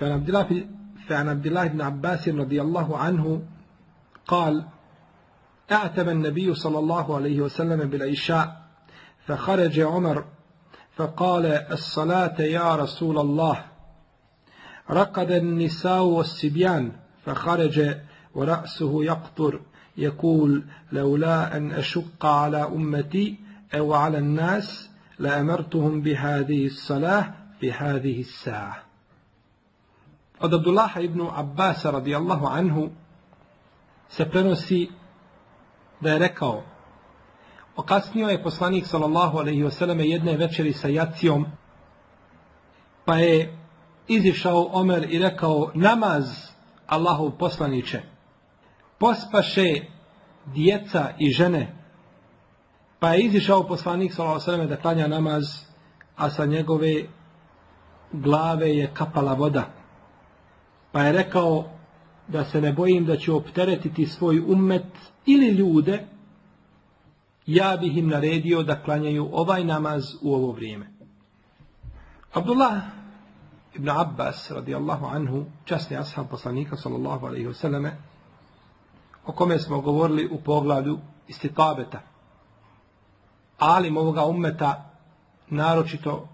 فعن عبد الله فعن عبد الله بن عباس رضي الله عنه قال اعتب النبي صلى الله عليه وسلم بالعشاء فخرج عمر فقال الصلاة يا رسول الله. رقد النساء والصبيان فخرج ورأسه يقطر يقول لولا أن أشق على أمتي أو على الناس لأمرتهم بهذه الصلاة في هذه الساعة. Od Abdullaha ibn Abbasa radijallahu anhu se prenosi da je rekao Okasnio je poslanik sallallahu alaihi wasallam jedne večeri sa jacijom pa je izišao Omer i rekao namaz Allahov poslaniće pospaše djeca i žene. Pa je izišao poslanik sallallahu alaihi da klanja namaz a sa njegove glave je kapala voda pa je rekao da se ne bojim da će opteretiti svoj ummet ili ljude, ja bih im naredio da klanjaju ovaj namaz u ovo vrijeme. Abdullah ibn Abbas radijallahu anhu, časni ashab poslanika sallallahu alaihi wasallam, o kome smo govorili u poglavlju istitabeta. Alim ovoga ummeta, naročito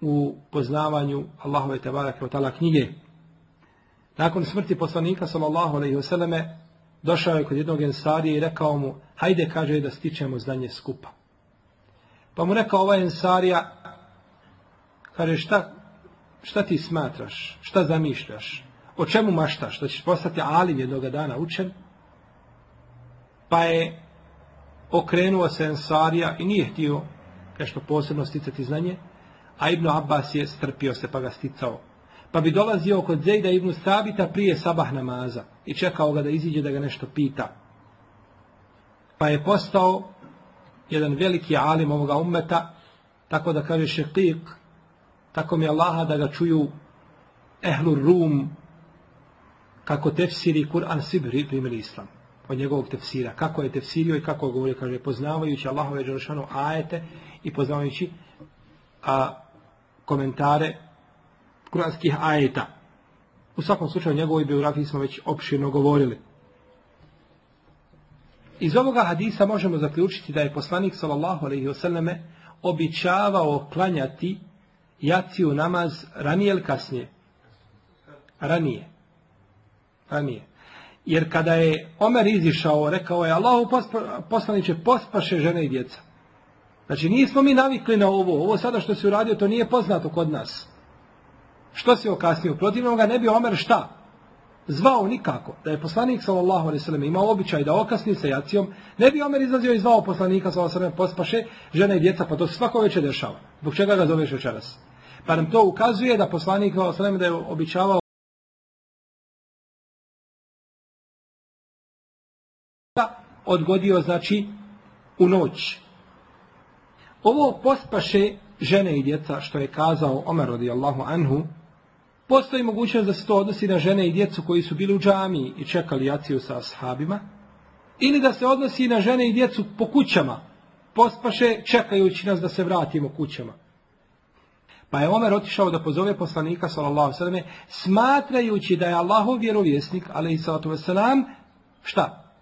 u poznavanju Allahove tebarake od tala knjige, Nakon smrti poslanika sallallahu alejhi ve selleme došao je kod jednog ensarija i rekao mu: "Hajde kaže da stičemo znanje skupa." Pa mu rekao ovaj ensarija: "Kaže šta šta ti smatraš? Šta zamišljaš? O čemu maštaš? Da ćeš postati alim jednog dana učen?" Pa je okrenuo se ensarija i nije htio nešto posebno sticati znanje, a Ibn Abbas je strpio se pa ga sticao pa bi dolazio kod Zejda ibn Sabita prije sabah namaza i čekao ga da iziđe da ga nešto pita. Pa je postao jedan veliki alim ovoga ummeta, tako da kaže šeqik, tako mi Allaha da ga čuju ehlu rum, kako tefsiri Kur'an svi primili islam od njegovog tefsira. Kako je tefsirio i kako govori, kaže, poznavajući Allahove Đelšanu ajete i poznavajući a, komentare kuranskih ajeta. U svakom slučaju njegovoj biografiji smo već opširno govorili. Iz ovoga hadisa možemo zaključiti da je poslanik sallallahu alejhi ve selleme običavao klanjati jaciju namaz ranije ili kasnije? Ranije. Ranije. Jer kada je Omer izišao, rekao je Allahu poslaniće pospaše žene i djeca. Znači nismo mi navikli na ovo. Ovo sada što se uradio, to nije poznato kod nas. Što se okasnio? Protivno ga ne bi Omer šta? Zvao nikako. Da je poslanik sallallahu alejhi ve imao običaj da okasni sa jacijom, ne bi Omer izlazio i zvao poslanika sallallahu alejhi ve pospaše žene i djeca, pa to svako večer dešava. Zbog čega ga zoveš večeras? Pa nam to ukazuje da poslanik sallallahu alejhi ve da je običavao odgodio znači u noć. Ovo pospaše žene i djeca što je kazao Omer radijallahu anhu Postoji mogućnost da se to odnosi na žene i djecu koji su bili u džamiji i čekali jaciju sa ashabima. Ili da se odnosi na žene i djecu po kućama. Pospaše čekajući nas da se vratimo kućama. Pa je Omer otišao da pozove poslanika sallallahu sallam smatrajući da je Allahov vjerovjesnik alaihi sallatu wasalam šta?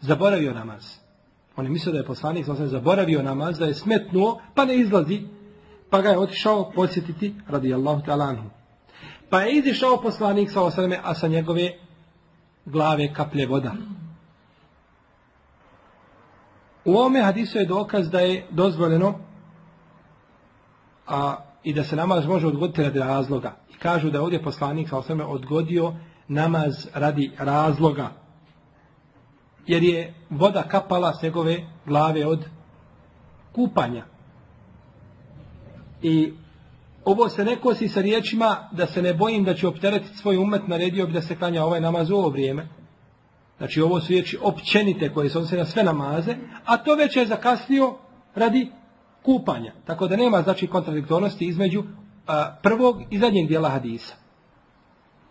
Zaboravio namaz. On je mislio da je poslanik sallallahu zaboravio namaz, da je smetnuo, pa ne izlazi. Pa ga je otišao posjetiti radijallahu ta'ala anhu. Pa je izišao poslanik sallallahu sallam a sa njegove glave kaplje voda. U ovome hadisu je dokaz da je dozvoljeno a i da se namaz može odgoditi radi razloga. I kažu da je ovdje poslanik sa osvrme odgodio namaz radi razloga. Jer je voda kapala s njegove glave od kupanja. I ovo se ne kosi sa riječima da se ne bojim da će opteretiti svoj umet, naredio bi da se klanja ovaj namaz u ovo vrijeme. Znači ovo su riječi općenite koje se odnose na sve namaze, a to već je zakasnio radi kupanja. Tako da nema znači kontradiktornosti između a, prvog i zadnjeg dijela hadisa.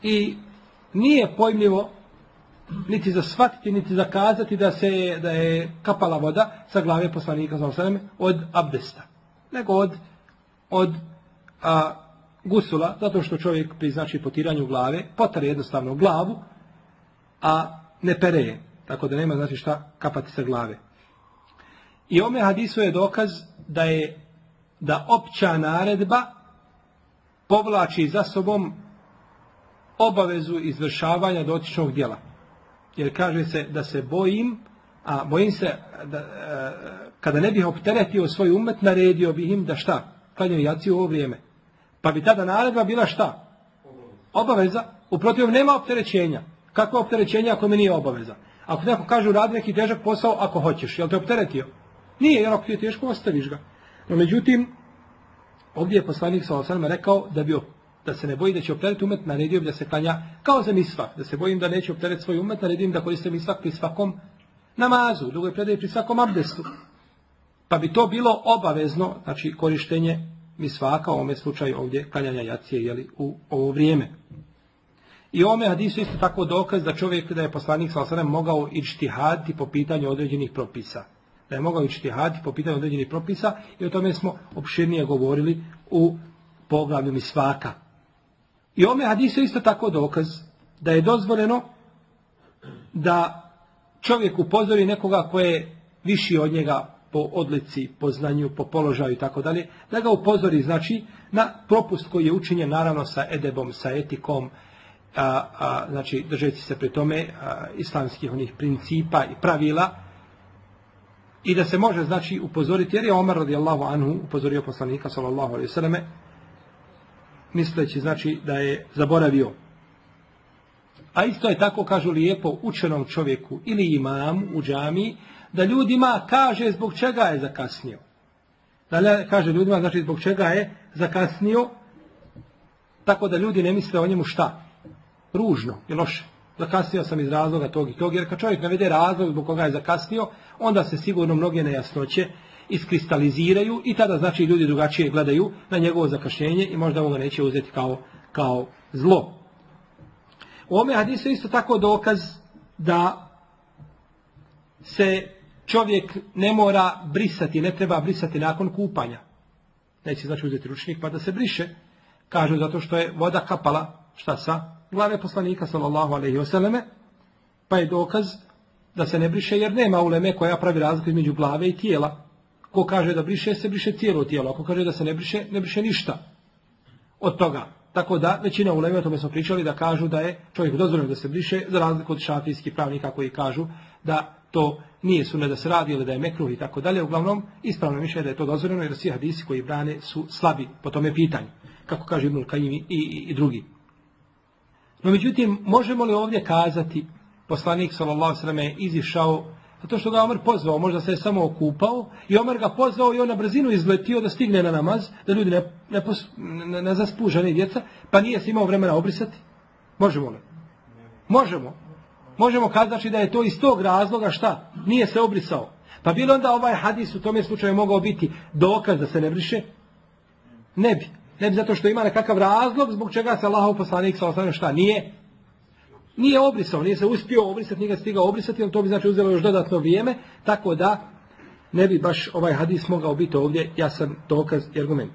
I nije pojmljivo niti za shvatiti, niti za kazati da se da je kapala voda sa glave poslanika od abdesta. Nego od, od a, gusula, zato što čovjek pri znači potiranju glave potare jednostavno glavu, a ne pereje. Tako da nema znači šta kapati sa glave. I ome hadisu je dokaz da je da opća naredba povlači za sobom obavezu izvršavanja dotičnog djela. Jer kaže se da se bojim, a bojim se da, e, kada ne bih opteretio svoj umet, naredio bih im da šta? Klanjaju jaci u ovo vrijeme. Pa bi tada naredba bila šta? Obaveza. U protiv nema opterećenja. Kako opterećenja ako mi nije obaveza? Ako neko kaže radi neki težak posao, ako hoćeš, jel te opteretio? Nije, jer ako ti je teško, ostaviš ga. No, međutim, ovdje je poslanik sa osanama rekao da bi da se ne boji da će opteretiti umet, naredio bi da se klanja kao za misvak. Da se bojim da neće opteretiti svoj umet, naredim da koriste misvak pri svakom namazu, drugo je predaje pri svakom abdestu. Pa bi to bilo obavezno, znači korištenje misvaka, u ovome slučaju ovdje klanjanja jacije jeli, u ovo vrijeme. I ovome hadisu isto tako dokaz da čovjek da je poslanik sa mogao ići po pitanju određenih propisa da je mogao ići haditi po pitanju određenih propisa i o tome smo opširnije govorili u poglavlju svaka. I ome hadisu isto tako dokaz da je dozvoljeno da čovjek upozori nekoga koje je viši od njega po odlici, po znanju, po položaju i tako dalje, da ga upozori znači na propust koji je učinjen naravno sa edebom, sa etikom, a, a, znači držeći se pri tome a, islamskih onih principa i pravila, i da se može znači upozoriti jer je Omar radijallahu anhu upozorio poslanika sallallahu alejhi ve misleći znači da je zaboravio. A isto je tako kažu lijepo učenom čovjeku ili imam u džami da ljudima kaže zbog čega je zakasnio. Da kaže ljudima znači zbog čega je zakasnio tako da ljudi ne misle o njemu šta? Ružno i loše. Zakasnio sam iz razloga tog i tog, jer kad čovjek navede razlog zbog koga je zakasnio, onda se sigurno mnoge nejasnoće iskristaliziraju i tada znači ljudi drugačije gledaju na njegovo zakašnjenje i možda ga neće uzeti kao, kao zlo. U ome hadisu isto tako dokaz da se čovjek ne mora brisati, ne treba brisati nakon kupanja. Neće znači uzeti ručnik pa da se briše. Kažu zato što je voda kapala, šta sa glave poslanika sallallahu alejhi ve selleme pa je dokaz da se ne briše jer nema uleme koja pravi razliku između glave i tijela. Ko kaže da briše se briše cijelo tijelo, ako kaže da se ne briše, ne briše ništa od toga. Tako da većina uleme o tome smo pričali da kažu da je čovjek dozvoljeno da se briše za razliku od šafijskih pravnika koji kažu da to nije sunne da se radi ili da je mekruh i tako dalje. Uglavnom, ispravno mišljenje da je to dozvoljeno jer svi hadisi koji brane su slabi po tome pitanju. Kako kaže Ibnul Kajimi i, i, i drugi. No međutim, možemo li ovdje kazati, poslanik sallam je izišao, zato što ga Omer pozvao, možda se je samo okupao, i Omer ga pozvao i on na brzinu izletio da stigne na namaz, da ljudi ne, ne, pos, ne, ne zaspu žene djeca, pa nije se imao vremena obrisati. Možemo li? Možemo. Možemo kazati da je to iz tog razloga šta? Nije se obrisao. Pa bilo onda ovaj hadis u tome slučaju mogao biti dokaz da se ne briše? Ne bi. Ne bi zato što ima nekakav razlog zbog čega se Allahov poslanik sa osnovno šta nije nije obrisao, nije se uspio obrisati, nije ga stigao obrisati, ali to bi znači uzelo još dodatno vrijeme, tako da ne bi baš ovaj hadis mogao biti ovdje jasan dokaz i argument.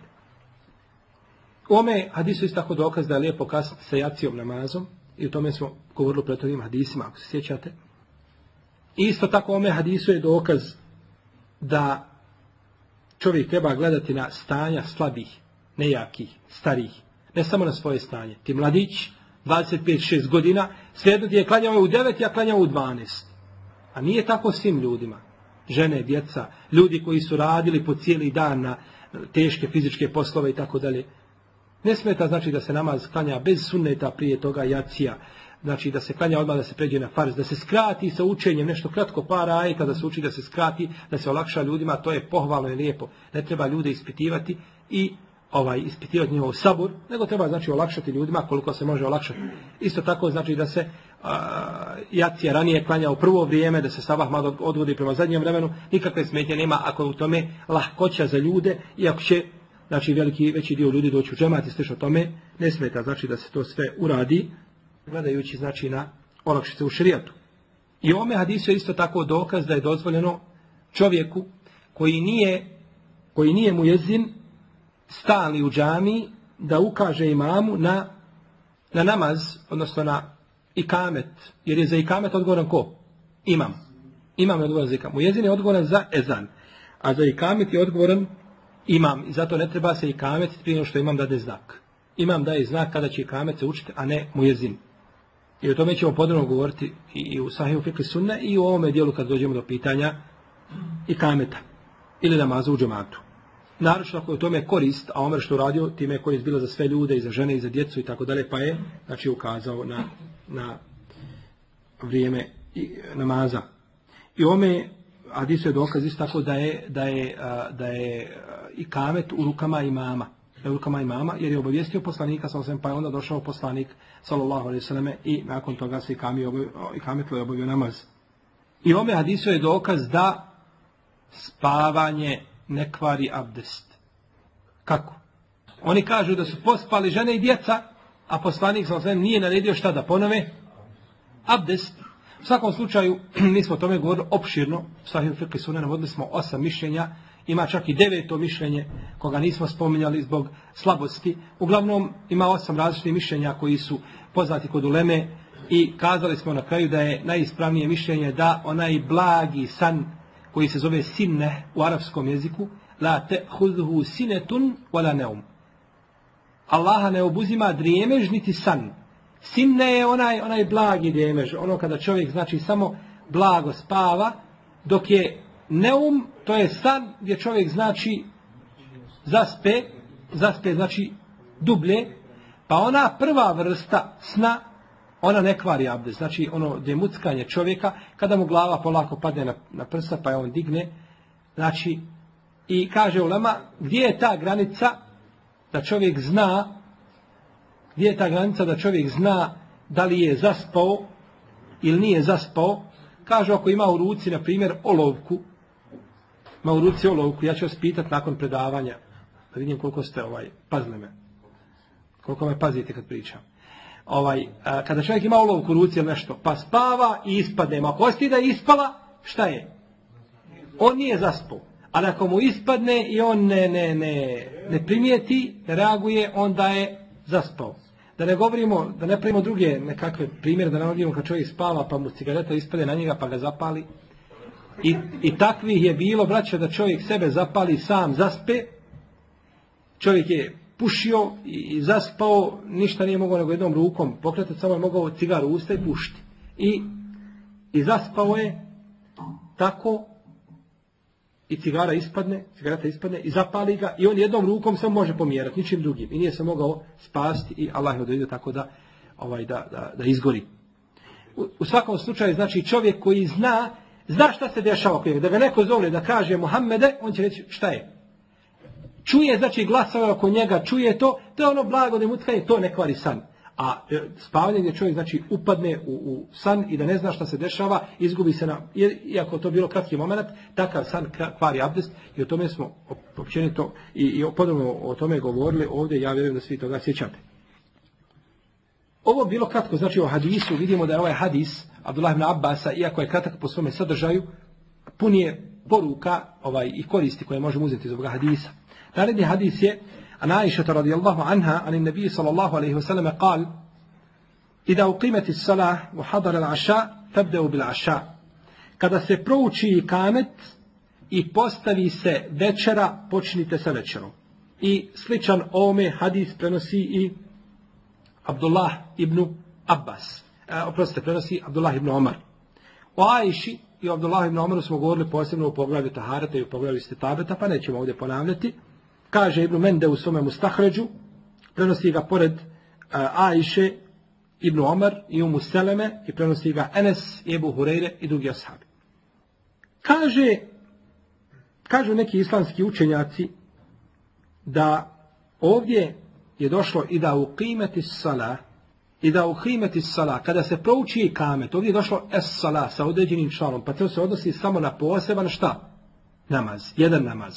U ome hadisu isto tako dokaz da je lijepo kasniti sa jacijom namazom i o tome smo govorili pred ovim hadisima, ako se sjećate. Isto tako ome hadisu je dokaz da čovjek treba gledati na stanja slabih, nejakih, starih, ne samo na svoje stanje. Ti mladić, 25-6 godina, svejedno ti je klanjao u 9, ja klanjao u 12. A nije tako svim ljudima. Žene, djeca, ljudi koji su radili po cijeli dan na teške fizičke poslove i tako dalje. Ne smeta znači da se namaz klanja bez sunneta prije toga jacija, znači da se klanja odmah da se pređe na farz, da se skrati sa učenjem, nešto kratko para ajeta da se uči da se skrati, da se olakša ljudima, to je pohvalno i lijepo. Ne treba ljude ispitivati i ovaj ispitivati njihov sabur, nego treba znači olakšati ljudima koliko se može olakšati. Isto tako znači da se jacija ranije klanja u prvo vrijeme, da se sabah malo odvodi prema zadnjem vremenu, nikakve smetnje nema ako je u tome lahkoća za ljude i ako će znači veliki, veći dio ljudi doći u džemat i slično tome, ne smeta znači da se to sve uradi, gledajući znači na olakšice u šrijatu. I ome hadisu je isto tako dokaz da je dozvoljeno čovjeku koji nije, koji nije mu jezin stali u džami da ukaže imamu na, na namaz, odnosno na ikamet, jer je za ikamet odgovoran ko? Imam. Imam je odgovoran za ikamet. Mu jezin je odgovoran za ezan, a za ikamet je odgovoran imam. I zato ne treba se ikamet prije što imam dade znak. Imam daje znak kada će ikamet se učiti, a ne mu jezin. I o tome ćemo podrobno govoriti i u Sahiju Fikri Sunne i u ovome dijelu kad dođemo do pitanja i kameta ili namaza u džematu. Naravno ako je tome korist, a Omer što radio, time je korist bila za sve ljude i za žene i za djecu i tako dalje, pa je znači ukazao na, na vrijeme i, namaza. I ome Hadisu je dokaz isto tako da je, da je, da je i kamet u rukama imama u rukama imama, jer je obavijestio poslanika, sa pa je onda došao poslanik, sallallahu alaihi sallam, i nakon toga se i, kametlo je obavio namaz. I ome hadisu je dokaz da spavanje ne kvari abdest. Kako? Oni kažu da su pospali žene i djeca, a poslanik alaihi nije naredio šta da ponove? Abdest. U svakom slučaju, mi smo o tome govorili opširno, Sahih Fiqh Sunan, navodili smo osam mišljenja, ima čak i deveto mišljenje, koga nismo spominjali zbog slabosti. Uglavnom, ima osam različitih mišljenja koji su poznati kod uleme i kazali smo na kraju da je najispravnije mišljenje da onaj blagi san koji se zove sinne u arapskom jeziku, la te hudhu sinetun wala neum. Allaha ne obuzima drijemež niti san. Sinne je onaj, onaj blagi drijemež, ono kada čovjek znači samo blago spava, dok je neum, to je san gdje čovjek znači zaspe, zaspe znači dublje, pa ona prva vrsta sna, ona ne kvari abdest, znači ono demuckanje čovjeka, kada mu glava polako padne na, na prsa, pa je on digne, znači, i kaže ulema, gdje je ta granica da čovjek zna gdje je ta granica da čovjek zna da li je zaspao ili nije zaspao. Kaže ako ima u ruci, na primjer, olovku, u ruci olovku, ja ću vas pitati nakon predavanja, da vidim koliko ste, ovaj, pazili me, koliko me pazite kad pričam. Ovaj, a, kada čovjek ima olovku u ruci ili nešto, pa spava i ispadne, ako da je ispala, šta je? On nije zaspao. Ali ako mu ispadne i on ne, ne, ne, ne primijeti, ne reaguje, onda je zaspao. Da ne govorimo, da ne pravimo druge nekakve primjere, da ne govorimo kad čovjek spava pa mu cigareta ispade na njega pa ga zapali. I, i takvih je bilo, braće, da čovjek sebe zapali sam, zaspe. Čovjek je pušio i, zaspao, ništa nije mogao nego jednom rukom pokretati, samo je mogao cigaru usta i pušti. I, I zaspao je tako i cigara ispadne, cigareta ispadne i zapali ga i on jednom rukom samo može pomjerati, ničim drugim. I nije se mogao spasti i Allah je odredio tako da, ovaj, da, da, da izgori. U, u svakom slučaju, znači čovjek koji zna, zna šta se dešava oko Da ga neko zove da kaže Muhammede, on će reći šta je. Čuje, znači glasove oko njega, čuje to, to je ono blago nemutkanje, to ne kvari san. A e, spavanje gdje čovjek znači upadne u, u san i da ne zna šta se dešava, izgubi se na, iako to bilo kratki moment, takav san kvari abdest i o tome smo općenito i, i podobno o tome govorili ovdje, ja vjerujem da svi toga sjećate. Ovo bilo kratko, znači o hadisu, vidimo da je ovaj hadis Abdullah ibn Abbasa, iako je kratak po svome sadržaju, pun je poruka ovaj, i koristi koje možemo uzeti iz ovoga hadisa. Naredni hadis je An Aisha radijallahu anha, ali nabi sallallahu alaihi wasallam kal Ida uqimati salah u hadar al-aša, tabdeu bil-aša. Kada se prouči kamet i postavi se večera, počnite sa večerom. I sličan ome hadis prenosi i Abdullah ibn Abbas. E, oprostite, prenosi Abdullah ibn Omar. O Ajši i Abdullah ibn Omaru smo govorili posebno u poglavlju Taharata i u poglavlju Stetabeta, pa nećemo ovdje ponavljati. Kaže Ibn Mende u svome Mustahređu, prenosi ga pored uh, Ajše, Ibn Omar i Umu Seleme i prenosi ga Enes, Ebu Hureyre i drugi ashabi. Kaže, kažu neki islamski učenjaci da ovdje je došlo i da u qimeti sala i da u qimeti sala kada se prouči i kamet, ovdje je došlo es sala sa određenim članom, pa to se odnosi samo na poseban šta? Namaz, jedan namaz.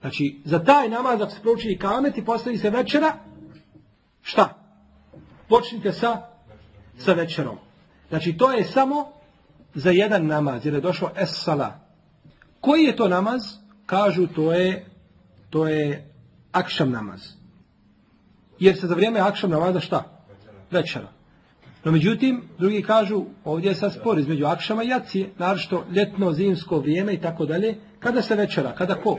Znači, za taj namaz, ako se prouči i kamet i postavi se večera, šta? Počnite sa, sa večerom. Znači, to je samo za jedan namaz, jer je došlo es sala. Koji je to namaz? Kažu, to je, to je akšam namaz. Jer se za vrijeme akšam namaza šta? Večera. No međutim, drugi kažu, ovdje je sad spor između akšama i jacije, naravno ljetno, zimsko vrijeme i tako dalje. Kada se večera? Kada ko?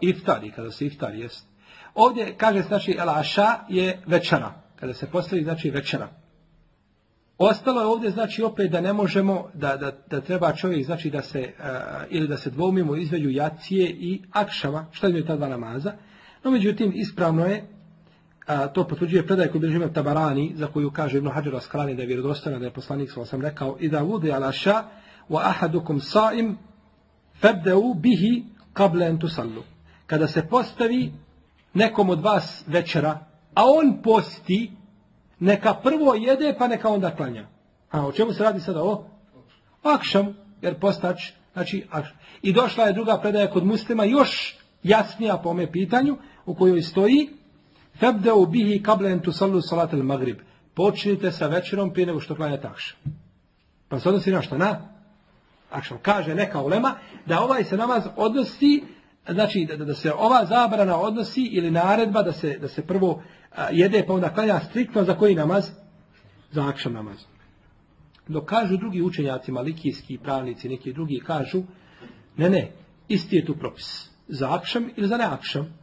Iftari, kada se iftari, jest. Ovdje kaže, znači, el aša je večera. Kada se postavi, znači večera. Ostalo je ovdje, znači, opet da ne možemo, da, da, da treba čovjek, znači, da se, uh, ili da se dvoumimo između jacije i akšava, što je ta dva namaza. No, međutim, ispravno je, a, to potvrđuje predaj koji bilježi Tabarani, za koju kaže Ibn Hađar Askalani da je vjerodostojna, da je poslanik, sam sam rekao, i da vudi ala ša, wa ahadukum sa'im, febdeu bihi kable entusallu kada se postavi nekom od vas večera, a on posti, neka prvo jede, pa neka onda klanja. A o čemu se radi sada o? Akšam, jer postač, znači akšam. I došla je druga predaja kod muslima, još jasnija po ome pitanju, u kojoj stoji, Febdeu bihi kablen tu salu salat al magrib. Počnite sa večerom prije nego što klanjate akšam. Pa se odnosi na što? Na akšam. Kaže neka ulema da ovaj se namaz odnosi znači da, da se ova zabrana odnosi ili naredba da se, da se prvo jede pa onda klanja striktno za koji namaz? Za akšam namaz. Dok kažu drugi učenjaci, malikijski pravnici, neki drugi kažu, ne, ne, isti je tu propis. Za akšam ili za ne akšam.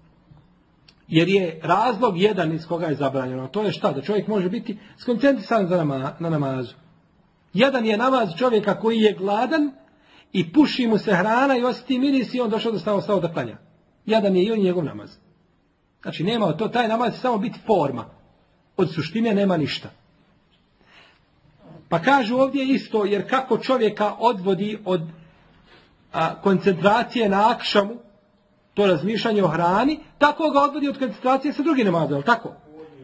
Jer je razlog jedan iz koga je zabranjeno. To je šta? Da čovjek može biti skoncentrisan na namazu. Jedan je namaz čovjeka koji je gladan, i puši mu se hrana i osjeti miris i on došao da stavo stavo da klanja. Jadan je i on njegov namaz. Znači nema to, taj namaz samo biti forma. Od suštine nema ništa. Pa kažu ovdje isto, jer kako čovjeka odvodi od a, koncentracije na akšamu, to razmišljanje o hrani, tako ga odvodi od koncentracije sa drugim namazom, tako?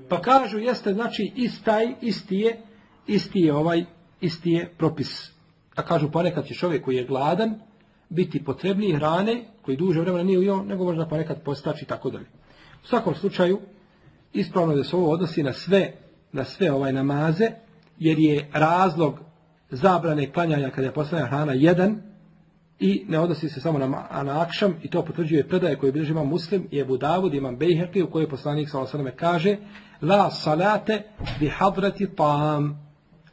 Pa kažu, jeste, znači, istaj, isti je, isti je ovaj, isti je propis. A kažu ponekad će čovjek koji je gladan biti potrebniji hrane, koji duže vremena nije ujeo, nego možda ponekad postači tako dalje. U svakom slučaju, ispravno da se ovo odnosi na sve, na sve ovaj namaze, jer je razlog zabrane klanjanja kada je postavljena hrana jedan i ne odnosi se samo na, na akšam i to potvrđuje predaje koje bilježi imam muslim i Ebu Davud, imam Bejherti u kojoj poslanik s.a.v. kaže La salate bi hadrati ta'am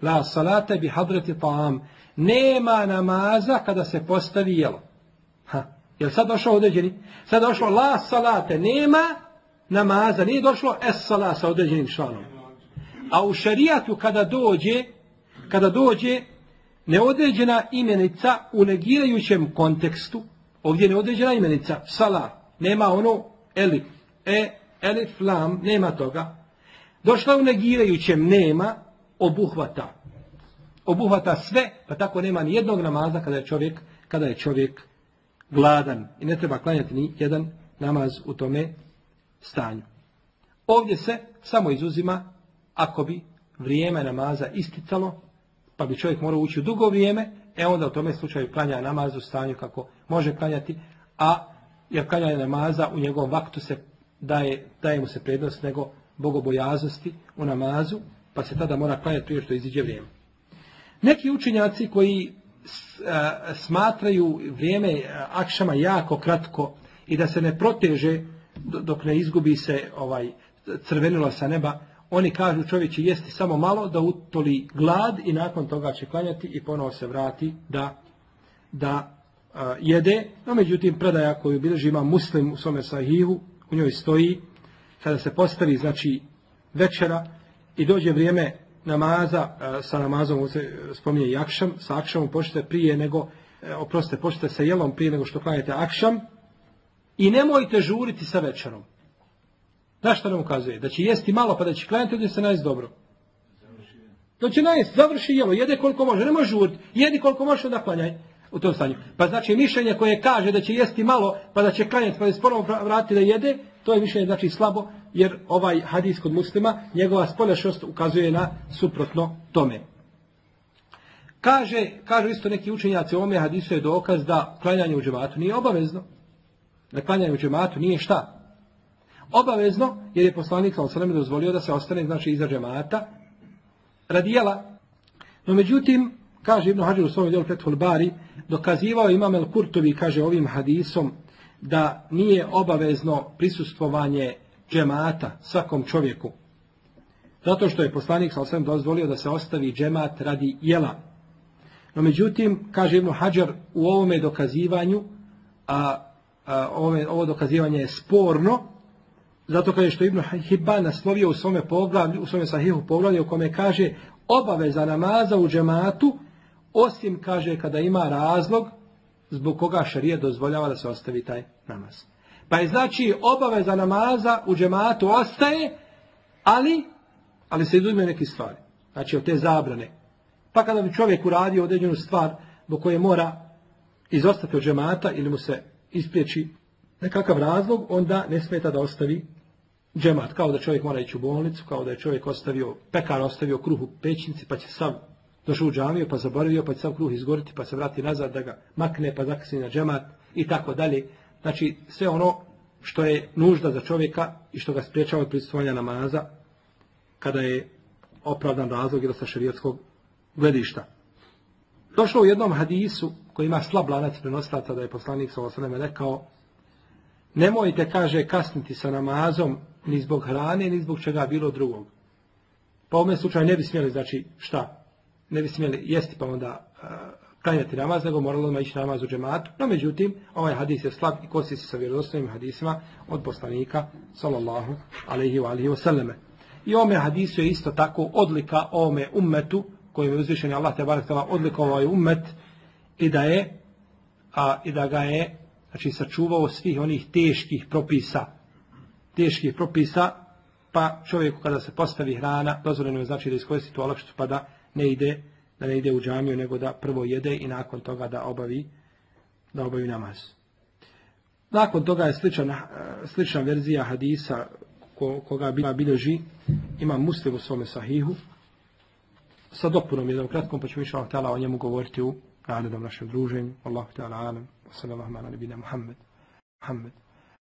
La salate bi hadrati ta'am nema namaza kada se postavi jelo. Ha. Je li sad došlo određeni? Sad došlo la salate, nema namaza, nije došlo es salat sa određenim članom. A u šarijatu kada dođe, kada dođe neodređena imenica u negirajućem kontekstu, ovdje je neodređena imenica, sala, nema ono elif, e, elif, lam, nema toga. Došla u negirajućem, nema, obuhvata. Obuhvata sve, pa tako nema ni jednog namaza kada je čovjek, kada je čovjek gladan. I ne treba klanjati ni jedan namaz u tome stanju. Ovdje se samo izuzima ako bi vrijeme namaza isticalo, pa bi čovjek morao ući u dugo vrijeme, e onda u tome slučaju klanja namaz u stanju kako može klanjati, a jer klanjanje namaza u njegovom vaktu se daje, daje mu se prednost nego bogobojaznosti u namazu, pa se tada mora klanjati prije što iziđe vrijeme. Neki učenjaci koji smatraju vrijeme akšama jako kratko i da se ne proteže dok ne izgubi se ovaj crvenilo sa neba, oni kažu čovjek će jesti samo malo da utoli glad i nakon toga će klanjati i ponovo se vrati da, da jede. No međutim predaja koju bilježi ima muslim u svome sahihu, u njoj stoji kada se postavi znači večera i dođe vrijeme namaza, sa namazom se spominje i akšam, sa akšamom počnete prije nego, e, oprostite, počnete sa jelom prije nego što klanjate akšam i nemojte žuriti sa večerom. Da što nam ukazuje? Da će jesti malo pa da će klanjati da se najesti dobro. Da će najesti, završi jelo, jede koliko može, ne može jedi koliko može da klanjaj u tom stanju. Pa znači mišljenje koje kaže da će jesti malo pa da će klanjati pa da se ponovno vratiti da jede, to je mišljenje znači slabo jer ovaj hadis kod muslima, njegova spoljašnost ukazuje na suprotno tome. Kaže, kažu isto neki učenjaci ovome hadisu je dokaz da klanjanje u džematu nije obavezno. Da klanjanje u džematu nije šta? Obavezno, jer je poslanik sa osanem dozvolio da se ostane znači iza džemata radijela. No međutim, kaže Ibn Hađar u svom djelu Fethul Bari, dokazivao imam El Kurtovi, kaže ovim hadisom, da nije obavezno prisustvovanje džemata svakom čovjeku. Zato što je poslanik sa osvijem dozvolio da se ostavi džemat radi jela. No međutim, kaže Ibn Hajar u ovome dokazivanju, a, a ovo dokazivanje je sporno, zato kaže što Ibn Hibban naslovio u svome poglavlju, u svome sahihu poglavlju u kome kaže obaveza namaza u džematu, osim kaže kada ima razlog zbog koga šarija dozvoljava da se ostavi taj namaz. Pa je znači obaveza namaza u džematu ostaje, ali, ali se izuzme neke stvari. Znači od te zabrane. Pa kada bi čovjek uradio određenu stvar do koje mora izostati od džemata ili mu se ispriječi nekakav razlog, onda ne smeta da ostavi džemat. Kao da čovjek mora ići u bolnicu, kao da je čovjek ostavio, pekar ostavio kruh u pećnici, pa će sam došao u džamiju, pa zaboravio, pa će sam kruh izgoriti, pa se vrati nazad da ga makne, pa zakasni na džemat i tako dalje. Znači, sve ono što je nužda za čovjeka i što ga spriječava od namaza kada je opravdan razlog ili sa šerijatskog gledišta. Došlo u jednom hadisu koji ima slab lanac prenoslata da je poslanik sa rekao nemojte, kaže, kasniti sa namazom ni zbog hrane, ni zbog čega bilo drugog. Pa u ovom slučaju ne bi smjeli, znači, šta? Ne bi smjeli jesti pa onda klanjati namaz, nego moralo ima ići namaz u džematu. No, međutim, ovaj hadis je slab i kosi se sa vjerodostojnim hadisima od poslanika, sallallahu alaihi wa alaihi wa sallame. I ome hadisu je isto tako odlika ome ummetu, kojim je uzvišen Allah te barak odlikovao ovaj ummet i da je, a, i da ga je, znači, sačuvao svih onih teških propisa, teških propisa, pa čovjeku kada se postavi hrana, dozvoljeno je znači da iskoristi tu pa da ne ide da ne ide u džamiju, nego da prvo jede i nakon toga da obavi, da obavi namaz. Nakon toga je slična, slična verzija hadisa ko, koga bilježi, ima muslim u svome sahihu, sa dopunom jednom kratkom, pa ćemo išao tala o njemu govoriti u narednom našem druženju. Allahu ta'ala alam, wa sallallahu ala nabina Muhammed. Muhammed.